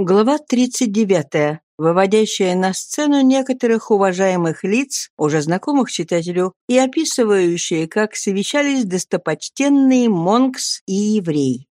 Глава 39, выводящая на сцену некоторых уважаемых лиц, уже знакомых читателю, и описывающая, как совещались достопочтенные Монкс и еврей.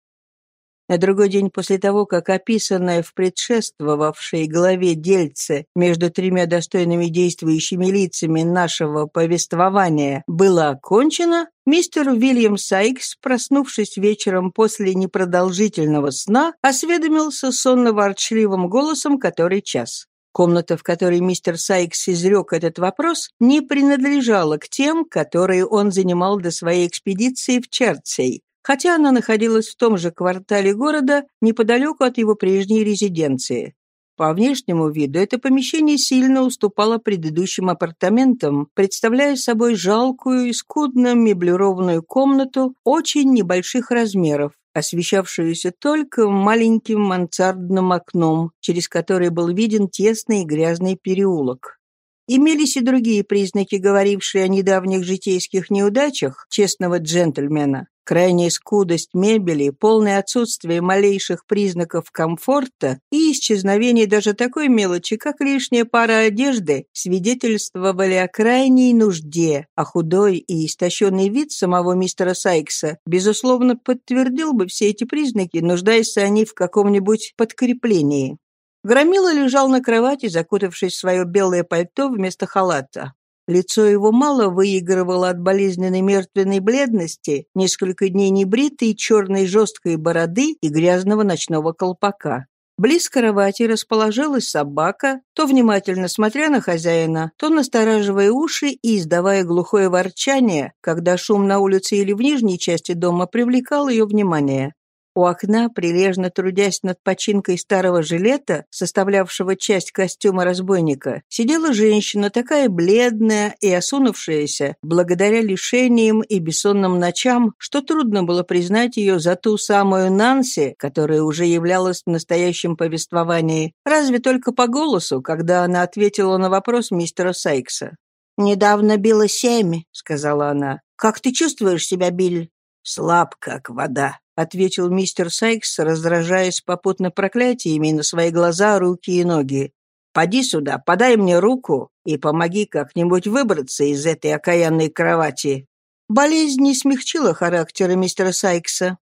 На другой день после того, как описанное в предшествовавшей главе дельце между тремя достойными действующими лицами нашего повествования было окончено, мистер Уильям Сайкс, проснувшись вечером после непродолжительного сна, осведомился сонно-ворчливым голосом который час. Комната, в которой мистер Сайкс изрек этот вопрос, не принадлежала к тем, которые он занимал до своей экспедиции в Черцей, хотя она находилась в том же квартале города, неподалеку от его прежней резиденции. По внешнему виду это помещение сильно уступало предыдущим апартаментам, представляя собой жалкую и скудно меблированную комнату очень небольших размеров, освещавшуюся только маленьким мансардным окном, через которое был виден тесный и грязный переулок. Имелись и другие признаки, говорившие о недавних житейских неудачах честного джентльмена. Крайняя скудость мебели, полное отсутствие малейших признаков комфорта и исчезновение даже такой мелочи, как лишняя пара одежды, свидетельствовали о крайней нужде, а худой и истощенный вид самого мистера Сайкса, безусловно, подтвердил бы все эти признаки, нуждаясь они в каком-нибудь подкреплении. Громила лежал на кровати, закутавшись в свое белое пальто вместо халата. Лицо его мало выигрывало от болезненной мертвенной бледности, несколько дней небритой черной жесткой бороды и грязного ночного колпака. Близ кровати расположилась собака, то внимательно смотря на хозяина, то настораживая уши и издавая глухое ворчание, когда шум на улице или в нижней части дома привлекал ее внимание. У окна, прилежно трудясь над починкой старого жилета, составлявшего часть костюма разбойника, сидела женщина, такая бледная и осунувшаяся, благодаря лишениям и бессонным ночам, что трудно было признать ее за ту самую Нанси, которая уже являлась в настоящем повествовании, разве только по голосу, когда она ответила на вопрос мистера Сайкса. «Недавно било семь», — сказала она. «Как ты чувствуешь себя, Биль?» «Слаб, как вода», — ответил мистер Сайкс, раздражаясь попутно проклятиями на свои глаза, руки и ноги. «Поди сюда, подай мне руку и помоги как-нибудь выбраться из этой окаянной кровати». Болезнь не смягчила характера мистера Сайкса.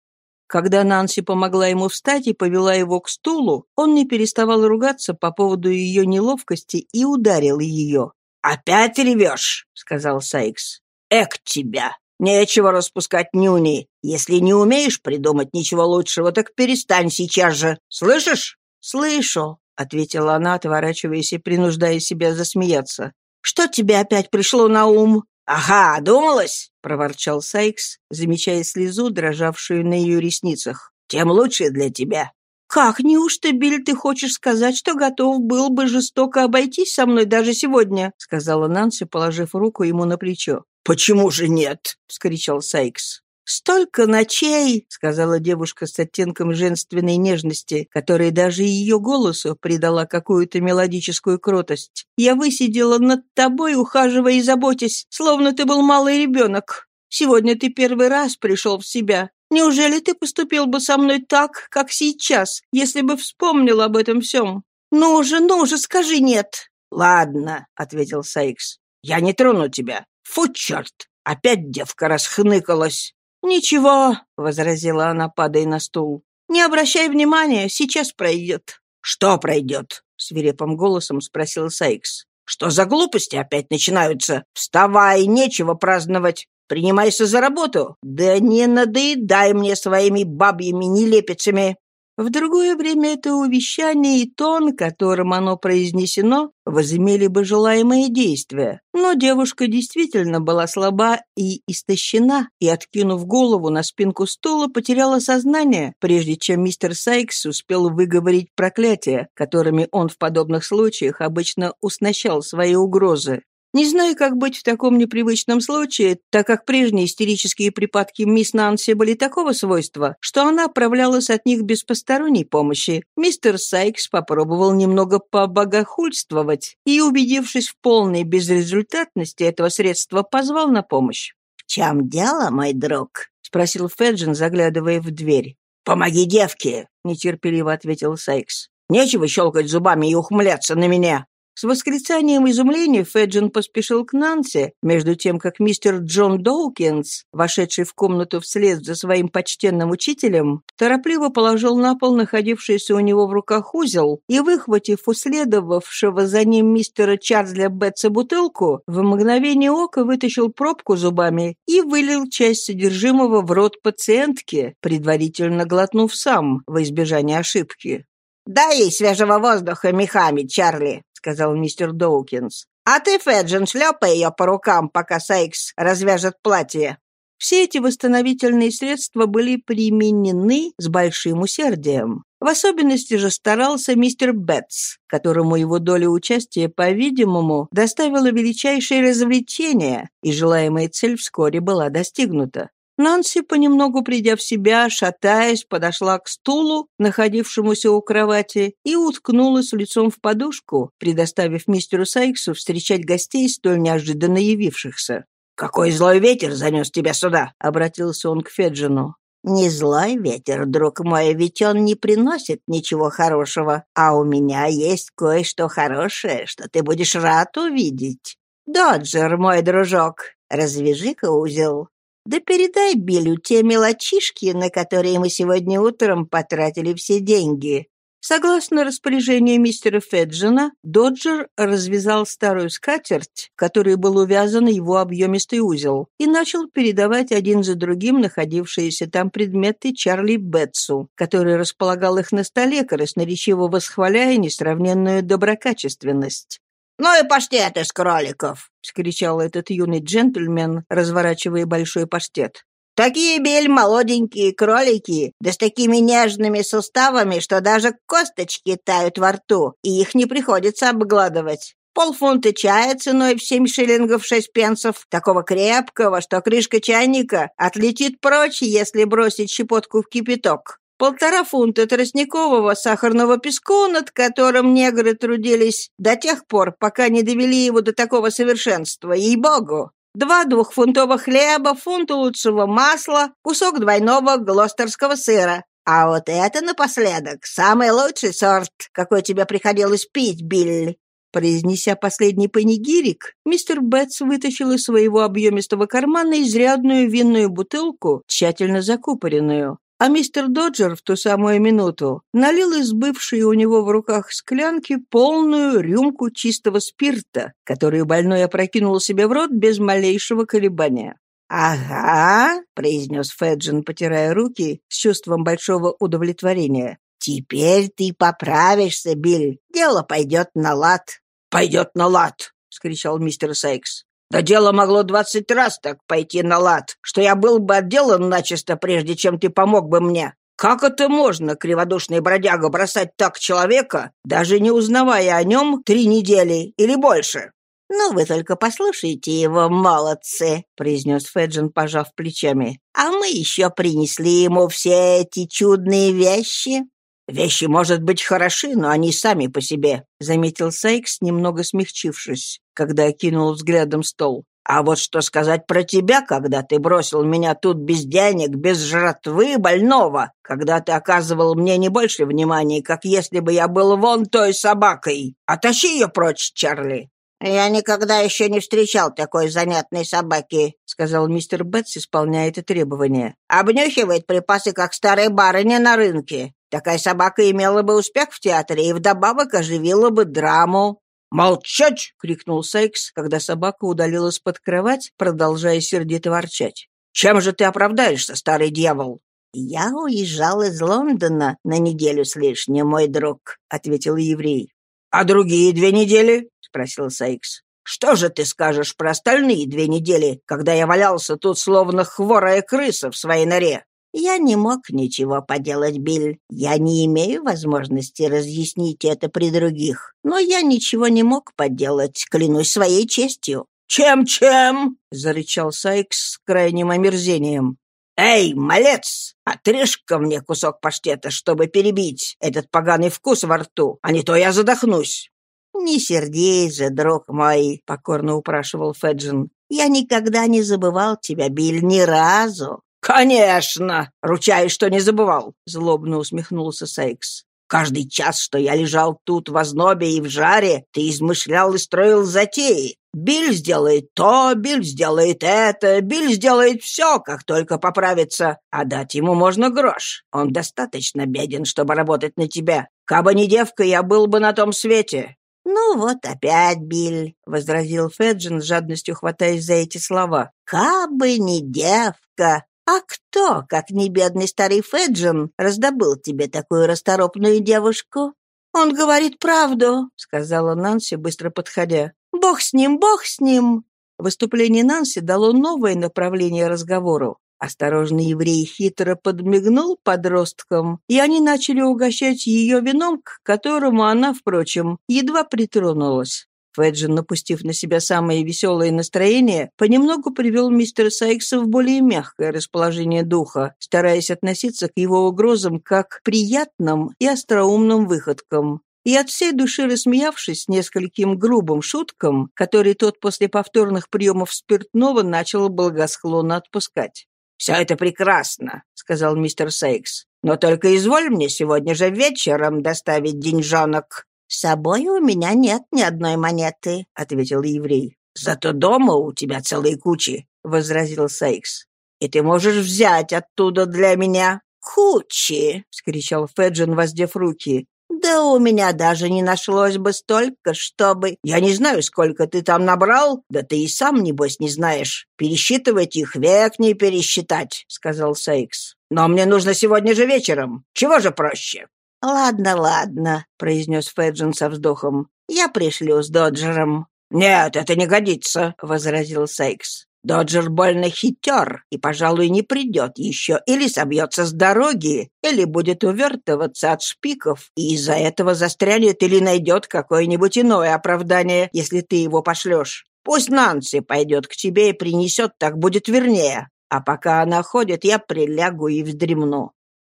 Когда Нанси помогла ему встать и повела его к стулу, он не переставал ругаться по поводу ее неловкости и ударил ее. «Опять ревешь?» — сказал Сайкс. «Эк тебя! Нечего распускать нюни. Если не умеешь придумать ничего лучшего, так перестань сейчас же. Слышишь? Слышу, ответила она, отворачиваясь и принуждая себя засмеяться. Что тебе опять пришло на ум? Ага, думалась, проворчал Сайкс, замечая слезу, дрожавшую на ее ресницах. Тем лучше для тебя. «Как, неужто, Биль, ты хочешь сказать, что готов был бы жестоко обойтись со мной даже сегодня?» — сказала Нанси, положив руку ему на плечо. «Почему же нет?» — вскричал Сайкс. «Столько ночей!» — сказала девушка с оттенком женственной нежности, которая даже ее голосу придала какую-то мелодическую кротость. «Я высидела над тобой, ухаживая и заботясь, словно ты был малый ребенок. Сегодня ты первый раз пришел в себя. Неужели ты поступил бы со мной так, как сейчас, если бы вспомнил об этом всем? Ну же, ну же, скажи нет!» «Ладно», — ответил Сайкс. «Я не трону тебя. Фу, черт! Опять девка расхныкалась. «Ничего», — возразила она, падая на стул. «Не обращай внимания, сейчас пройдет». «Что пройдет?» — свирепым голосом спросил Сайкс. «Что за глупости опять начинаются? Вставай, нечего праздновать. Принимайся за работу. Да не надоедай мне своими бабьими нелепицами». В другое время это увещание и тон, которым оно произнесено, возымели бы желаемое действие. Но девушка действительно была слаба и истощена, и, откинув голову на спинку стула, потеряла сознание, прежде чем мистер Сайкс успел выговорить проклятия, которыми он в подобных случаях обычно уснащал свои угрозы. Не знаю, как быть в таком непривычном случае, так как прежние истерические припадки мисс Нанси были такого свойства, что она отправлялась от них без посторонней помощи. Мистер Сайкс попробовал немного побогохульствовать и, убедившись в полной безрезультатности этого средства, позвал на помощь. «В чем дело, мой друг?» — спросил Феджин, заглядывая в дверь. «Помоги девке!» — нетерпеливо ответил Сайкс. Нечего щелкать зубами и ухмыляться на меня. С восклицанием изумления Феджин поспешил к Нанси, между тем, как мистер Джон Доукинс, вошедший в комнату вслед за своим почтенным учителем, торопливо положил на пол находившийся у него в руках узел и, выхватив у следовавшего за ним мистера Чарльза Бетса бутылку, в мгновение ока вытащил пробку зубами и вылил часть содержимого в рот пациентки, предварительно глотнув сам, во избежание ошибки. «Дай ей свежего воздуха мехами, Чарли», — сказал мистер Доукинс. «А ты, Феджин, шлепай ее по рукам, пока Сайкс развяжет платье». Все эти восстановительные средства были применены с большим усердием. В особенности же старался мистер Бетс, которому его доля участия, по-видимому, доставила величайшее развлечение, и желаемая цель вскоре была достигнута. Нанси, понемногу придя в себя, шатаясь, подошла к стулу, находившемуся у кровати, и уткнулась лицом в подушку, предоставив мистеру Сайксу встречать гостей, столь неожиданно явившихся. «Какой злой ветер занес тебя сюда?» — обратился он к Феджину. «Не злой ветер, друг мой, ведь он не приносит ничего хорошего, а у меня есть кое-что хорошее, что ты будешь рад увидеть. Доджер, мой дружок, развяжи-ка узел. Да передай Биллю те мелочишки, на которые мы сегодня утром потратили все деньги». Согласно распоряжению мистера Феджина, Доджер развязал старую скатерть, в которой был увязан его объемистый узел, и начал передавать один за другим находившиеся там предметы Чарли Бетсу, который располагал их на столе, красноречиво восхваляя несравненную доброкачественность. «Ну и паштет из кроликов!» — вскричал этот юный джентльмен, разворачивая большой паштет. «Такие бель молоденькие кролики, да с такими нежными суставами, что даже косточки тают во рту, и их не приходится обгладывать. Полфунта чая ценой в семь шиллингов шесть пенсов, такого крепкого, что крышка чайника отлетит прочь, если бросить щепотку в кипяток полтора фунта тростникового сахарного песку, над которым негры трудились до тех пор, пока не довели его до такого совершенства, ей-богу. Два двухфунтовых хлеба, фунт лучшего масла, кусок двойного глостерского сыра. А вот это напоследок самый лучший сорт, какой тебе приходилось пить, Билли. Произнеся последний панигирик, мистер Бетс вытащил из своего объемистого кармана изрядную винную бутылку, тщательно закупоренную. А мистер Доджер в ту самую минуту налил из бывшей у него в руках склянки полную рюмку чистого спирта, которую больной опрокинул себе в рот без малейшего колебания. «Ага», — произнес Феджин, потирая руки с чувством большого удовлетворения. «Теперь ты поправишься, Билл. Дело пойдет на лад». «Пойдет на лад!» — скричал мистер Сайкс. Да дело могло двадцать раз так пойти на лад, что я был бы отделан начисто, прежде чем ты помог бы мне. Как это можно, криводушный бродяга, бросать так человека, даже не узнавая о нем три недели или больше?» «Ну, вы только послушайте его, молодцы», — произнес Феджин, пожав плечами. «А мы еще принесли ему все эти чудные вещи». «Вещи, может быть, хороши, но они сами по себе», — заметил Сайкс, немного смягчившись, когда окинул взглядом стол. «А вот что сказать про тебя, когда ты бросил меня тут без денег, без жратвы больного, когда ты оказывал мне не больше внимания, как если бы я был вон той собакой. Отащи ее прочь, Чарли!» «Я никогда еще не встречал такой занятной собаки», — сказал мистер Бетс, исполняя это требование. «Обнюхивает припасы, как старая барыня на рынке. Такая собака имела бы успех в театре и вдобавок оживила бы драму. «Молчать!» — крикнул Сайкс, когда собака удалилась под кровать, продолжая сердито ворчать. «Чем же ты оправдаешься, старый дьявол?» «Я уезжал из Лондона на неделю с лишним, мой друг», — ответил еврей. «А другие две недели?» — спросил Сайкс. «Что же ты скажешь про остальные две недели, когда я валялся тут словно хворая крыса в своей норе?» Я не мог ничего поделать, Билл. Я не имею возможности разъяснить это при других. Но я ничего не мог поделать, клянусь своей честью. «Чем-чем?» — зарычал Сайкс с крайним омерзением. «Эй, малец, отрежь-ка мне кусок паштета, чтобы перебить этот поганый вкус во рту, а не то я задохнусь». «Не сердись же, друг мой», — покорно упрашивал Феджин. «Я никогда не забывал тебя, Билл, ни разу. «Конечно! Ручаюсь, что не забывал!» — злобно усмехнулся Сайкс. Каждый час, что я лежал тут в ознобе и в жаре, ты измышлял и строил затеи. Биль сделает то, Биль сделает это, Биль сделает все, как только поправится. А дать ему можно грош. Он достаточно беден, чтобы работать на тебя. Кабы не девка, я был бы на том свете». «Ну вот опять, Биль», — возразил Феджин, с жадностью хватаясь за эти слова. «Кабы не девка, а кто, как не бедный старый Феджин, раздобыл тебе такую расторопную девушку?» «Он говорит правду», — сказала Нанси, быстро подходя. «Бог с ним, бог с ним!» Выступление Нанси дало новое направление разговору. Осторожный еврей хитро подмигнул подросткам, и они начали угощать ее вином, к которому она, впрочем, едва притронулась. Феджин, напустив на себя самое веселое настроение, понемногу привел мистера Сайкса в более мягкое расположение духа, стараясь относиться к его угрозам как к приятным и остроумным выходкам. И от всей души рассмеявшись нескольким грубым шуткам, которые тот после повторных приемов спиртного начал благосклонно отпускать. «Все это прекрасно», — сказал мистер Сейкс. «Но только изволь мне сегодня же вечером доставить деньжонок». «С собой у меня нет ни одной монеты», — ответил еврей. «Зато дома у тебя целые кучи», — возразил Сейкс. «И ты можешь взять оттуда для меня». «Кучи!» — вскричал Феджин, воздев руки. Да у меня даже не нашлось бы столько, чтобы... Я не знаю, сколько ты там набрал, да ты и сам, небось, не знаешь. Пересчитывать их век не пересчитать, — сказал Сейкс. Но мне нужно сегодня же вечером. Чего же проще? «Ладно, ладно», — произнес Феджин со вздохом. «Я пришлю с Доджером». «Нет, это не годится», — возразил Сейкс. Доджер больно хитер и, пожалуй, не придет еще, или собьется с дороги, или будет увертываться от шпиков, и из-за этого застрянет или найдет какое-нибудь иное оправдание, если ты его пошлешь. Пусть Нанси пойдет к тебе и принесет, так будет вернее. А пока она ходит, я прилягу и вздремну.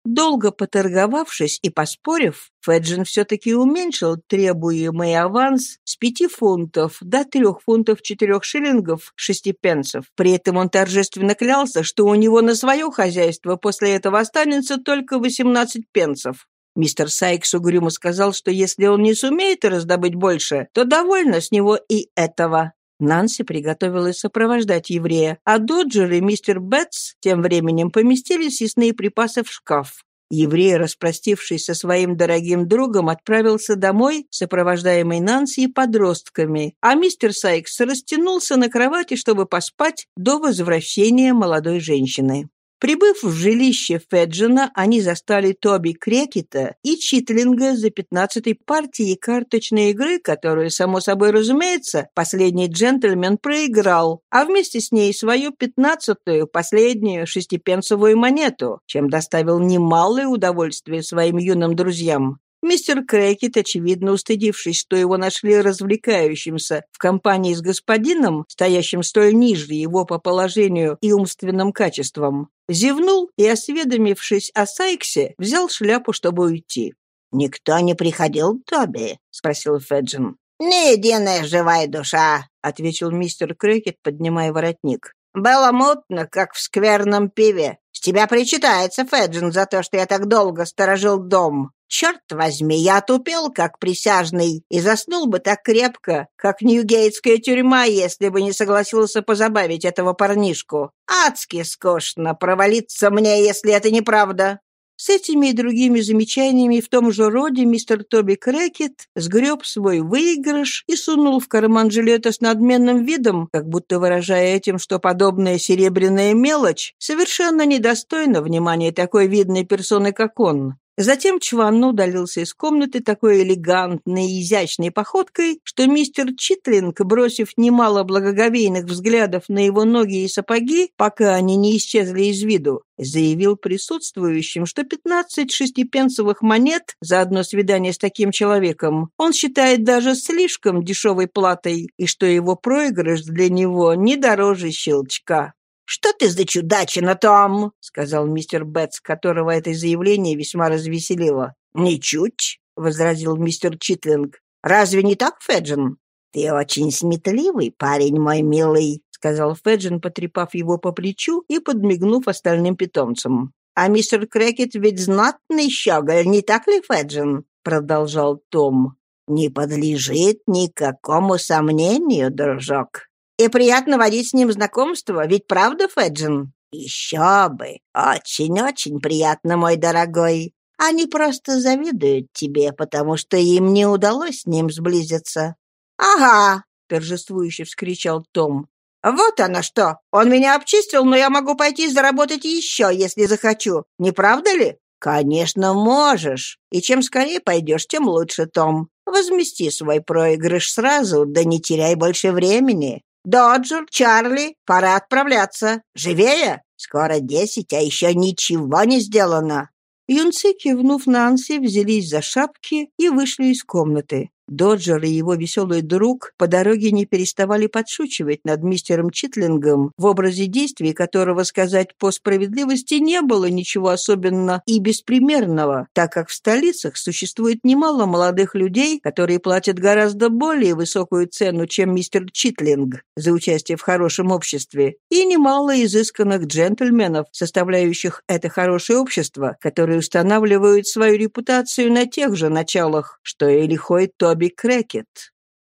Долго поторговавшись и поспорив, Феджин все-таки уменьшил требуемый аванс с пяти фунтов до трех фунтов четырех шиллингов шести пенсов. При этом он торжественно клялся, что у него на свое хозяйство после этого останется только восемнадцать пенсов. Мистер Сайкс угрюмо сказал, что если он не сумеет раздобыть больше, то довольно с него и этого. Нанси приготовилась сопровождать еврея, а Доджер и мистер Бетс тем временем поместили съестные припасы в шкаф. Еврей, распростившись со своим дорогим другом, отправился домой, сопровождаемый Нанси и подростками, а мистер Сайкс растянулся на кровати, чтобы поспать до возвращения молодой женщины. Прибыв в жилище Феджина, они застали Тоби Крекета и Читлинга за пятнадцатой партией карточной игры, которую, само собой разумеется, последний джентльмен проиграл, а вместе с ней свою пятнадцатую, последнюю шестипенсовую монету, чем доставил немалое удовольствие своим юным друзьям. Мистер Крекет, очевидно устыдившись, что его нашли развлекающимся в компании с господином, стоящим столь ниже его по положению и умственным качествам, зевнул и, осведомившись о Сайксе, взял шляпу, чтобы уйти. «Никто не приходил, Тоби?» — спросил Феджин. «Ни единая живая душа», — ответил мистер Крекет, поднимая воротник. «Было мутно, как в скверном пиве. Тебя причитается, Феджин, за то, что я так долго сторожил дом. Черт возьми, я тупел, как присяжный, и заснул бы так крепко, как Ньюгейтская тюрьма, если бы не согласился позабавить этого парнишку. Адски скучно провалиться мне, если это неправда. С этими и другими замечаниями в том же роде мистер Тоби Крекет сгреб свой выигрыш и сунул в карман жилета с надменным видом, как будто выражая этим, что подобная серебряная мелочь совершенно недостойна внимания такой видной персоны, как он. Затем Чванно удалился из комнаты такой элегантной и изящной походкой, что мистер Читлинг, бросив немало благоговейных взглядов на его ноги и сапоги, пока они не исчезли из виду, заявил присутствующим, что 15 шестипенсовых монет за одно свидание с таким человеком он считает даже слишком дешевой платой, и что его проигрыш для него не дороже щелчка. «Что ты за чудачина там?» — сказал мистер Бетс, которого это заявление весьма развеселило. «Ничуть», — возразил мистер Читлинг. «Разве не так, Феджин?» «Ты очень сметливый парень, мой милый», — сказал Феджин, потрепав его по плечу и подмигнув остальным питомцам. «А мистер Крекет ведь знатный щеголь, не так ли, Феджин? продолжал Том, — «не подлежит никакому сомнению, дружок. И приятно водить с ним знакомство, ведь правда, Феджин?» «Еще бы! Очень-очень приятно, мой дорогой. Они просто завидуют тебе, потому что им не удалось с ним сблизиться». «Ага!» — торжествующе вскричал Том. «Вот оно что! Он меня обчистил, но я могу пойти заработать еще, если захочу. Не правда ли?» «Конечно, можешь. И чем скорее пойдешь, тем лучше, Том. Возмести свой проигрыш сразу, да не теряй больше времени. Доджер, Чарли, пора отправляться. Живее! Скоро десять, а еще ничего не сделано». Юнцы, кивнув Нанси, взялись за шапки и вышли из комнаты. Доджер и его веселый друг по дороге не переставали подшучивать над мистером Читлингом, в образе действий которого, сказать по справедливости, не было ничего особенно и беспримерного, так как в столицах существует немало молодых людей, которые платят гораздо более высокую цену, чем мистер Читлинг, за участие в хорошем обществе, и немало изысканных джентльменов, составляющих это хорошее общество, которые устанавливают свою репутацию на тех же началах, что и лихой Тоби Тоби Крекет.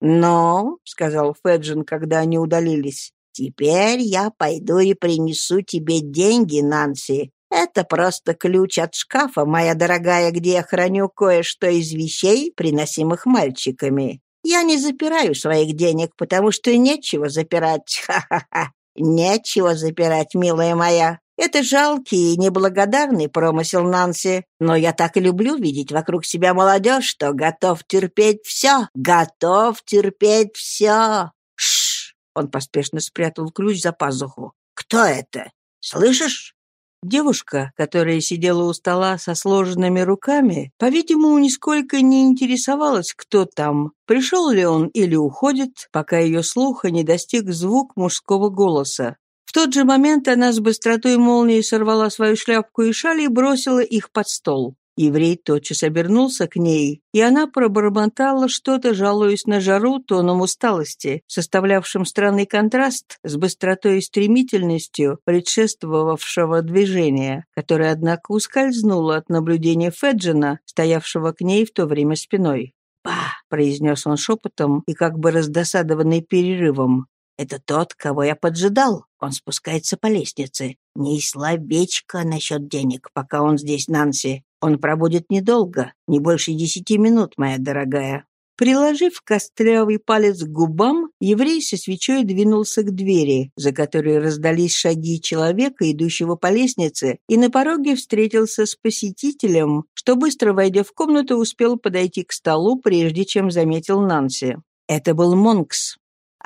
«Но», — сказал Феджин, когда они удалились, — «теперь я пойду и принесу тебе деньги, Нанси. Это просто ключ от шкафа, моя дорогая, где я храню кое-что из вещей, приносимых мальчиками. Я не запираю своих денег, потому что нечего запирать. Ха-ха-ха. Нечего запирать, милая моя. Это жалкий и неблагодарный промысел Нанси, но я так и люблю видеть вокруг себя молодежь, что готов терпеть все, готов терпеть все. Шш! Он поспешно спрятал ключ за пазуху. Кто это? Слышишь? Девушка, которая сидела у стола со сложенными руками, по-видимому, нисколько не интересовалась, кто там, пришел ли он или уходит, пока ее слуха не достиг звук мужского голоса. Тот же момент она с быстротой молнии сорвала свою шляпку и шаль и бросила их под стол. Еврей тотчас обернулся к ней, и она пробормотала что-то, жалуясь на жару тоном усталости, составлявшим странный контраст с быстротой и стремительностью предшествовавшего движения, которое, однако, ускользнуло от наблюдения Феджина, стоявшего к ней в то время спиной. «Ба!» — произнес он шепотом и как бы раздосадованный перерывом. Это тот, кого я поджидал. Он спускается по лестнице. Не словечко насчет денег, пока он здесь, Нанси. Он пробудет недолго, не больше десяти минут, моя дорогая». Приложив костлявый палец к губам, еврей со свечой двинулся к двери, за которой раздались шаги человека, идущего по лестнице, и на пороге встретился с посетителем, что, быстро войдя в комнату, успел подойти к столу, прежде чем заметил Нанси. Это был Монкс.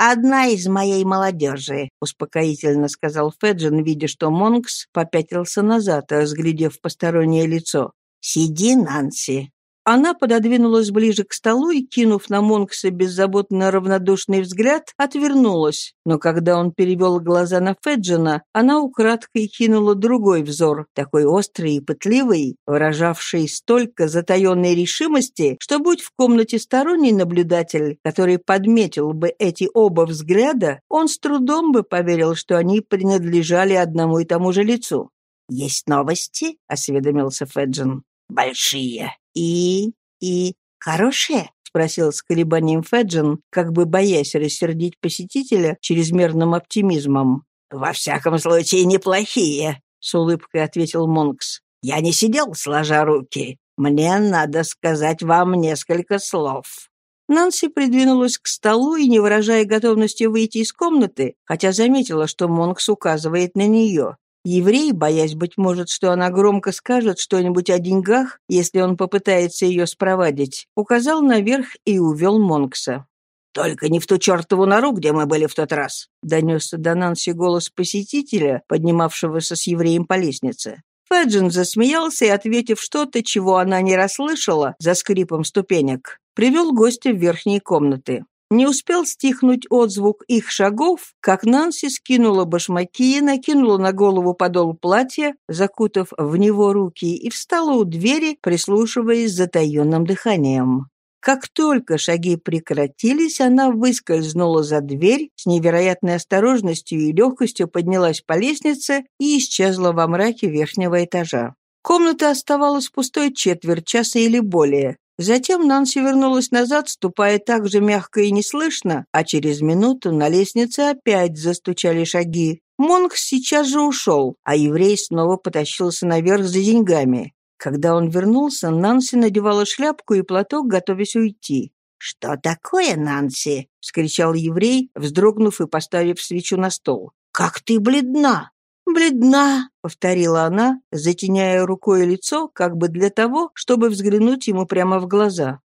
«Одна из моей молодежи», — успокоительно сказал Феджин, видя, что Монкс попятился назад, разглядев постороннее лицо. «Сиди, Нанси. Она пододвинулась ближе к столу и, кинув на Монкса беззаботно равнодушный взгляд, отвернулась. Но когда он перевел глаза на Феджина, она украдкой кинула другой взор, такой острый и пытливый, выражавший столько затаенной решимости, что, будь в комнате сторонний наблюдатель, который подметил бы эти оба взгляда, он с трудом бы поверил, что они принадлежали одному и тому же лицу. «Есть новости?» — осведомился Феджин. «Большие», «И... и... хорошие?» — спросил с колебанием Феджин, как бы боясь рассердить посетителя чрезмерным оптимизмом. «Во всяком случае, неплохие», — с улыбкой ответил Монкс. «Я не сидел, сложа руки. Мне надо сказать вам несколько слов». Нанси придвинулась к столу и, не выражая готовности выйти из комнаты, хотя заметила, что Монкс указывает на нее, Еврей, боясь, быть может, что она громко скажет что-нибудь о деньгах, если он попытается ее спровадить, указал наверх и увел Монкса. «Только не в ту чертову нору, где мы были в тот раз», — донесся до Нанси голос посетителя, поднимавшегося с евреем по лестнице. Феджин засмеялся и, ответив что-то, чего она не расслышала, за скрипом ступенек, привел гостя в верхние комнаты. Не успел стихнуть отзвук их шагов, как Нанси скинула башмаки, накинула на голову подол платья, закутав в него руки, и встала у двери, прислушиваясь затаенным дыханием. Как только шаги прекратились, она выскользнула за дверь, с невероятной осторожностью и легкостью поднялась по лестнице и исчезла во мраке верхнего этажа. Комната оставалась пустой четверть часа или более. Затем Нанси вернулась назад, ступая так же мягко и неслышно, а через минуту на лестнице опять застучали шаги. Монг сейчас же ушел, а еврей снова потащился наверх за деньгами. Когда он вернулся, Нанси надевала шляпку и платок, готовясь уйти. «Что такое, Нанси?» — вскричал еврей, вздрогнув и поставив свечу на стол. «Как ты бледна!» «Бледна», — повторила она, затеняя рукой лицо, как бы для того, чтобы взглянуть ему прямо в глаза.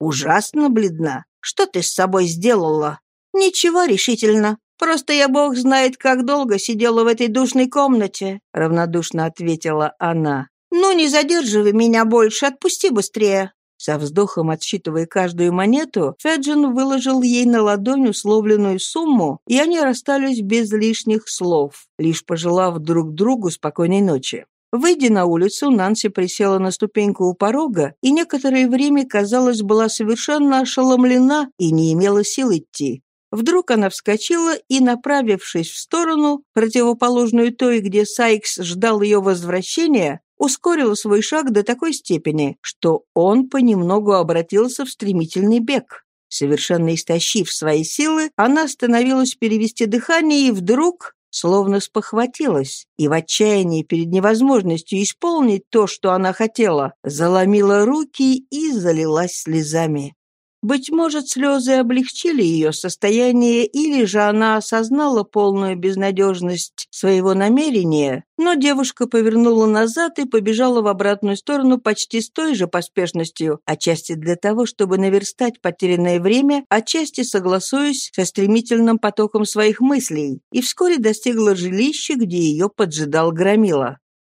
«Ужасно бледна. Что ты с собой сделала?» «Ничего решительно. Просто я, бог знает, как долго сидела в этой душной комнате», — равнодушно ответила она. «Ну, не задерживай меня больше, отпусти быстрее». Со вздохом отсчитывая каждую монету, Феджин выложил ей на ладонь условленную сумму, и они расстались без лишних слов, лишь пожелав друг другу спокойной ночи. Выйдя на улицу, Нанси присела на ступеньку у порога и некоторое время, казалось, была совершенно ошеломлена и не имела сил идти. Вдруг она вскочила и, направившись в сторону, противоположную той, где Сайкс ждал ее возвращения, ускорила свой шаг до такой степени, что он понемногу обратился в стремительный бег. Совершенно истощив свои силы, она остановилась перевести дыхание и вдруг словно спохватилась и в отчаянии перед невозможностью исполнить то, что она хотела, заломила руки и залилась слезами. Быть может, слезы облегчили ее состояние, или же она осознала полную безнадежность своего намерения, но девушка повернула назад и побежала в обратную сторону почти с той же поспешностью, отчасти для того, чтобы наверстать потерянное время, отчасти согласуясь со стремительным потоком своих мыслей, и вскоре достигла жилища, где ее поджидал Громила.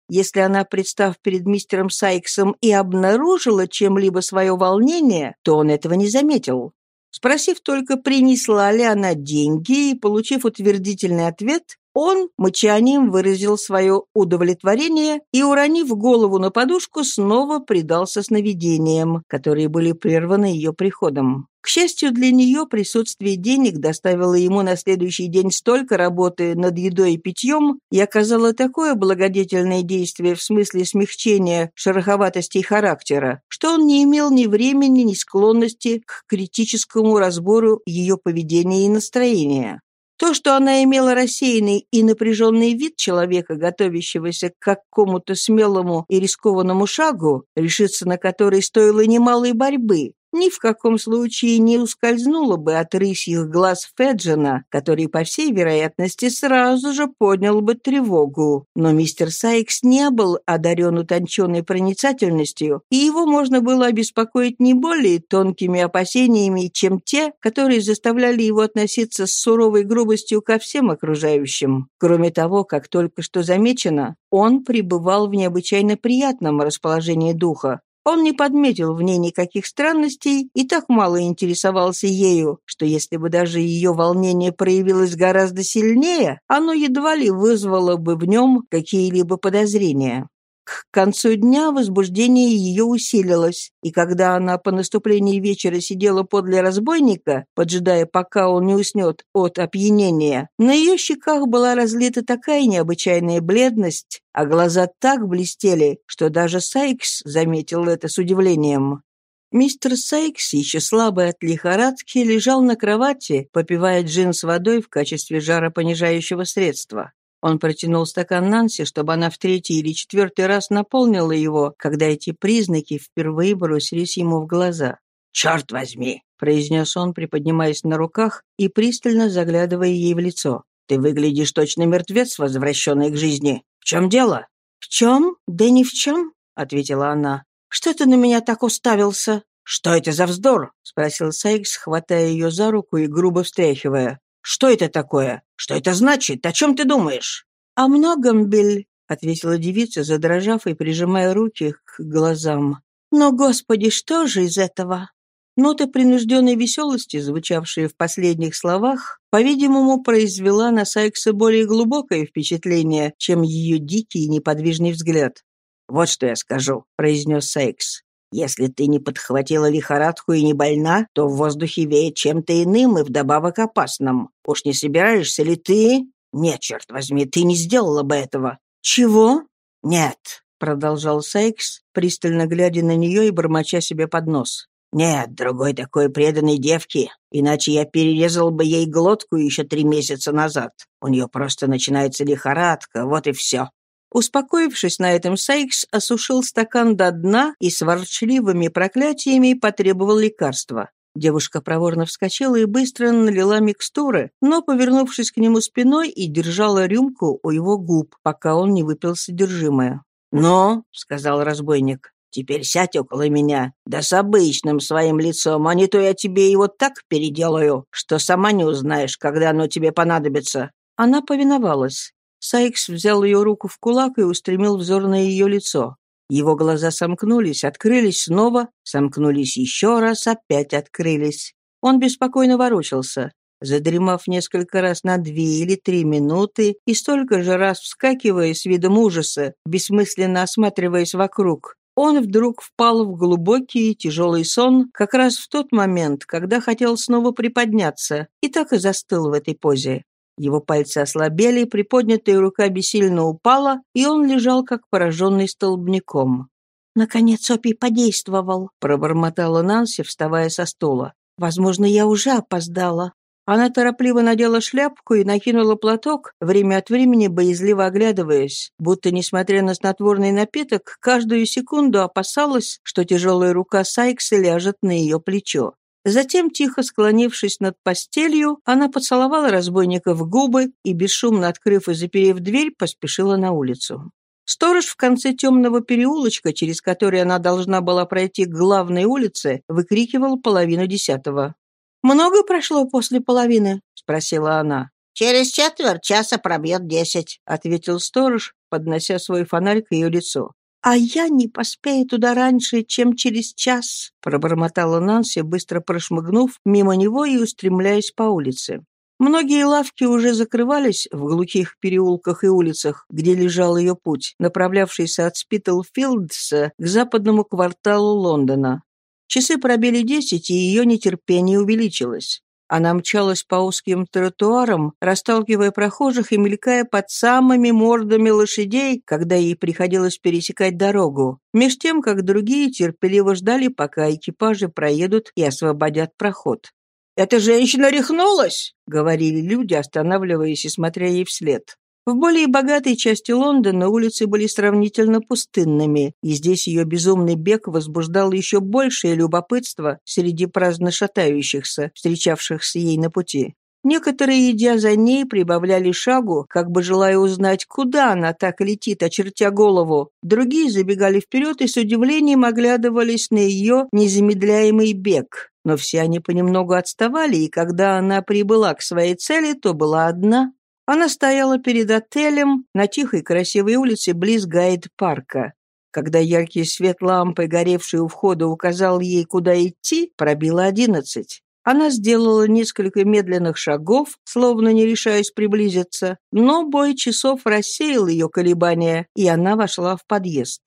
Если она, представ перед мистером Сайксом, и обнаружила чем-либо свое волнение, то он этого не заметил. Спросив только, принесла ли она деньги, и получив утвердительный ответ, он мычанием выразил свое удовлетворение и, уронив голову на подушку, снова предался сновидениям, которые были прерваны ее приходом. К счастью для нее, присутствие денег доставило ему на следующий день столько работы над едой и питьем и оказало такое благодетельное действие в смысле смягчения шероховатостей характера, что он не имел ни времени, ни склонности к критическому разбору ее поведения и настроения. То, что она имела рассеянный и напряженный вид человека, готовящегося к какому-то смелому и рискованному шагу, решиться на который стоило немалой борьбы, ни в каком случае не ускользнула бы от рысьих глаз Феджина, который, по всей вероятности, сразу же поднял бы тревогу. Но мистер Сайкс не был одарен утонченной проницательностью, и его можно было обеспокоить не более тонкими опасениями, чем те, которые заставляли его относиться с суровой грубостью ко всем окружающим. Кроме того, как только что замечено, он пребывал в необычайно приятном расположении духа, он не подметил в ней никаких странностей и так мало интересовался ею, что если бы даже ее волнение проявилось гораздо сильнее, оно едва ли вызвало бы в нем какие-либо подозрения. К концу дня возбуждение ее усилилось, и когда она по наступлении вечера сидела подле разбойника, поджидая, пока он не уснет от опьянения, на ее щеках была разлита такая необычайная бледность, а глаза так блестели, что даже Сайкс заметил это с удивлением. Мистер Сайкс, еще слабый от лихорадки, лежал на кровати, попивая джин с водой в качестве жаропонижающего средства. Он протянул стакан Нанси, чтобы она в третий или четвертый раз наполнила его, когда эти признаки впервые бросились ему в глаза. «Черт возьми!» — произнес он, приподнимаясь на руках и пристально заглядывая ей в лицо. «Ты выглядишь точно мертвец, возвращенный к жизни. В чем дело?» «В чем? Да ни в чем», — ответила она. «Что ты на меня так уставился?» «Что это за вздор?» — спросил Сайкс, хватая ее за руку и грубо встряхивая. Что это такое? Что это значит? О чем ты думаешь?» «О многом, Биль», — ответила девица, задрожав и прижимая руки к глазам. «Но, Господи, что же из этого?» Нота принужденной веселости, звучавшая в последних словах, по-видимому, произвела на Сайкса более глубокое впечатление, чем ее дикий неподвижный взгляд. «Вот что я скажу», — произнес Сайкс. Если ты не подхватила лихорадку и не больна, то в воздухе веет чем-то иным и вдобавок опасным. Уж не собираешься ли ты? Нет, черт возьми, ты не сделала бы этого. Чего? Нет. продолжал Сайкс, пристально глядя на нее и бормоча себе под нос. «Нет другой такой преданной девки, иначе я перерезал бы ей глотку еще три месяца назад. У нее просто начинается лихорадка, вот и все». Успокоившись на этом, Сайкс осушил стакан до дна и с ворчливыми проклятиями потребовал лекарства. Девушка проворно вскочила и быстро налила микстуры, но, повернувшись к нему спиной, и держала рюмку у его губ, пока он не выпил содержимое. «Ну», — сказал разбойник, Теперь сядь около меня, да с обычным своим лицом, а не то я тебе его так переделаю, что сама не узнаешь, когда оно тебе понадобится». Она повиновалась. Сайкс взял ее руку в кулак и устремил взор на ее лицо. Его глаза сомкнулись, открылись снова, сомкнулись еще раз, опять открылись. Он беспокойно ворочался. Задремав несколько раз на две или три минуты и столько же раз вскакивая с видом ужаса, бессмысленно осматриваясь вокруг, он вдруг впал в глубокий тяжелый сон как раз в тот момент, когда хотел снова приподняться, и так и застыл в этой позе. Его пальцы ослабели, приподнятая рука бессильно упала, и он лежал как пораженный столбняком. «Наконец опий подействовал», — пробормотала Нанси, вставая со стула. «Возможно, я уже опоздала». Она торопливо надела шляпку и накинула платок, время от времени боязливо оглядываясь, будто, несмотря на снотворный напиток, каждую секунду опасалась, что тяжелая рука Сайкса ляжет на ее плечо. Затем, тихо склонившись над постелью, она поцеловала разбойника в губы и, бесшумно открыв и заперев дверь, поспешила на улицу. Сторож в конце темного переулочка, через который она должна была пройти к главной улице, выкрикивал половину десятого. «Много прошло после половины?» — спросила она. «Через четверть часа пробьет десять», — ответил сторож, поднося свой фонарь к ее лицу. «А я не поспею туда раньше, чем через час», — пробормотала Нанси, быстро прошмыгнув мимо него и устремляясь по улице. Многие лавки уже закрывались в глухих переулках и улицах, где лежал ее путь, направлявшийся от Спитлфилдса к западному кварталу Лондона. Часы пробили десять, и ее нетерпение увеличилось. Она мчалась по узким тротуарам, расталкивая прохожих и мелькая под самыми мордами лошадей, когда ей приходилось пересекать дорогу, меж тем, как другие терпеливо ждали, пока экипажи проедут и освободят проход. «Эта женщина рехнулась!» — говорили люди, останавливаясь и смотря ей вслед. В более богатой части Лондона улицы были сравнительно пустынными, и здесь ее безумный бег возбуждал еще большее любопытство среди праздно шатающихся, встречавшихся ей на пути. Некоторые, идя за ней, прибавляли шагу, как бы желая узнать, куда она так летит, очертя голову. Другие забегали вперед и с удивлением оглядывались на ее незамедляемый бег. Но все они понемногу отставали, и когда она прибыла к своей цели, то была одна. Она стояла перед отелем на тихой красивой улице близ Гайд-парка. Когда яркий свет лампы, горевший у входа, указал ей, куда идти, пробило одиннадцать. Она сделала несколько медленных шагов, словно не решаясь приблизиться, но бой часов рассеял ее колебания, и она вошла в подъезд.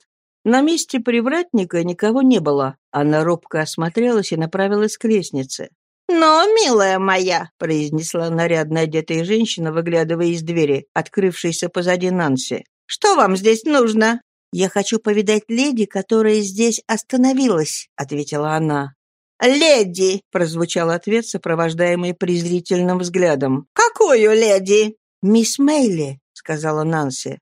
На месте привратника никого не было. Она робко осмотрелась и направилась к лестнице. «Но, милая моя», — произнесла нарядно одетая женщина, выглядывая из двери, открывшейся позади Нанси. «что вам здесь нужно?» «Я хочу повидать леди, которая здесь остановилась», — ответила она. «Леди!» — прозвучал ответ, сопровождаемый презрительным взглядом. «Какую леди?» «Мисс Мейли», — сказала Нанси.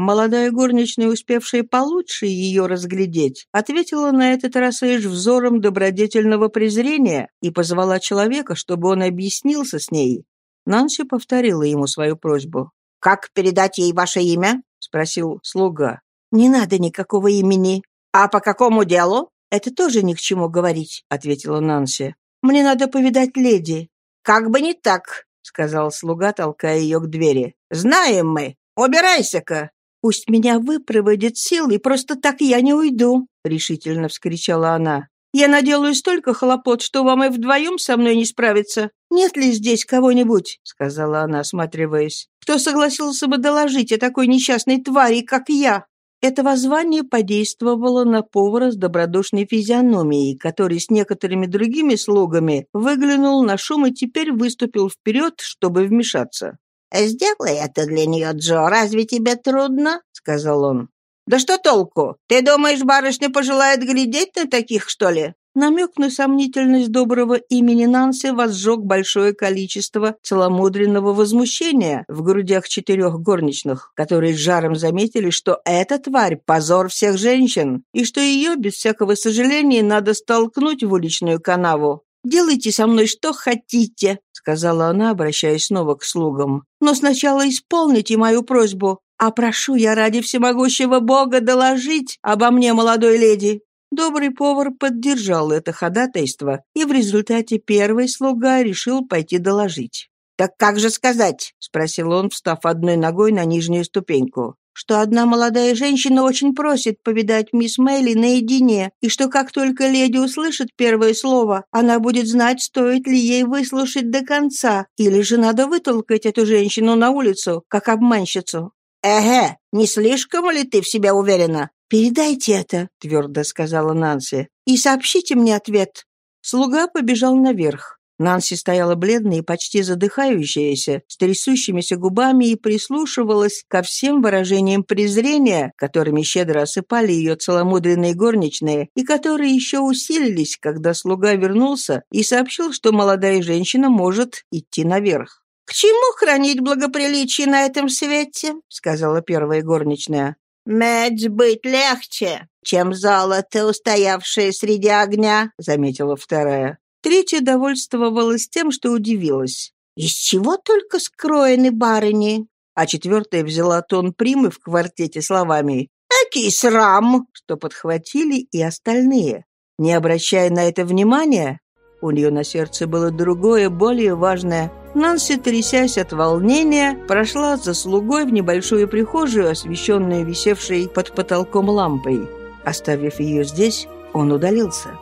Молодая горничная, успевшая получше ее разглядеть, ответила на этот раз лишь взором добродетельного презрения и позвала человека, чтобы он объяснился с ней. Нанси повторила ему свою просьбу. «Как передать ей ваше имя?» — спросил слуга. «Не надо никакого имени». «А по какому делу?» «Это тоже ни к чему говорить», — ответила Нанси. «Мне надо повидать леди». «Как бы не так», — сказал слуга, толкая ее к двери. «Знаем мы. Убирайся-ка». «Пусть меня выпроводит силой, просто так я не уйду», — решительно вскричала она. «Я наделаю столько хлопот, что вам и вдвоем со мной не справиться. Нет ли здесь кого-нибудь?» — сказала она, осматриваясь. «Кто согласился бы доложить о такой несчастной твари, как я?» Это воззвание подействовало на повара с добродушной физиономией, который с некоторыми другими слугами выглянул на шум и теперь выступил вперед, чтобы вмешаться. «Сделай это для нее, Джо. Разве тебе трудно?» — сказал он. Да что толку? Ты думаешь, барышня пожелает глядеть на таких, что ли? Намек на сомнительность доброго имени Нанси возжег большое количество целомудренного возмущения в грудях четырех горничных, которые с жаром заметили, что эта тварь — позор всех женщин, и что ее, без всякого сожаления, надо столкнуть в уличную канаву. «Делайте со мной что хотите», — сказала она, обращаясь снова к слугам. «Но сначала исполните мою просьбу, а прошу я ради всемогущего Бога доложить обо мне молодой леди. Добрый повар поддержал это ходатайство, и в результате первый слуга решил пойти доложить. «Так как же сказать?» — спросил он, встав одной ногой на нижнюю ступеньку. «Что одна молодая женщина очень просит повидать мисс Мэйли наедине, и что как только леди услышит первое слово, она будет знать, стоит ли ей выслушать до конца, или же надо вытолкать эту женщину на улицу, как обманщицу». «Эге, не слишком ли ты в себя уверена? «Передайте это», — твердо сказала Нанси, — «и сообщите мне ответ». Слуга побежал наверх. Нанси стояла бледная и почти задыхающаяся, с трясущимися губами и прислушивалась ко всем выражениям презрения, которыми щедро осыпали ее целомудренные горничные, и которые еще усилились, когда слуга вернулся и сообщил, что молодая женщина может идти наверх. «К чему хранить благоприличие на этом свете?» — сказала первая горничная. «Медь быть легче, чем золото, устоявшее среди огня», — заметила вторая. Третья довольствовалась тем, что удивилась. «Из чего только скроены барыни?» А четвертая взяла тон примы в квартете словами «Экий срам!» что подхватили и остальные. Не обращая на это внимания, у нее на сердце было другое, более важное Нанси, трясясь от волнения, прошла за слугой в небольшую прихожую, освещенную висевшей под потолком лампой. Оставив ее здесь, он удалился.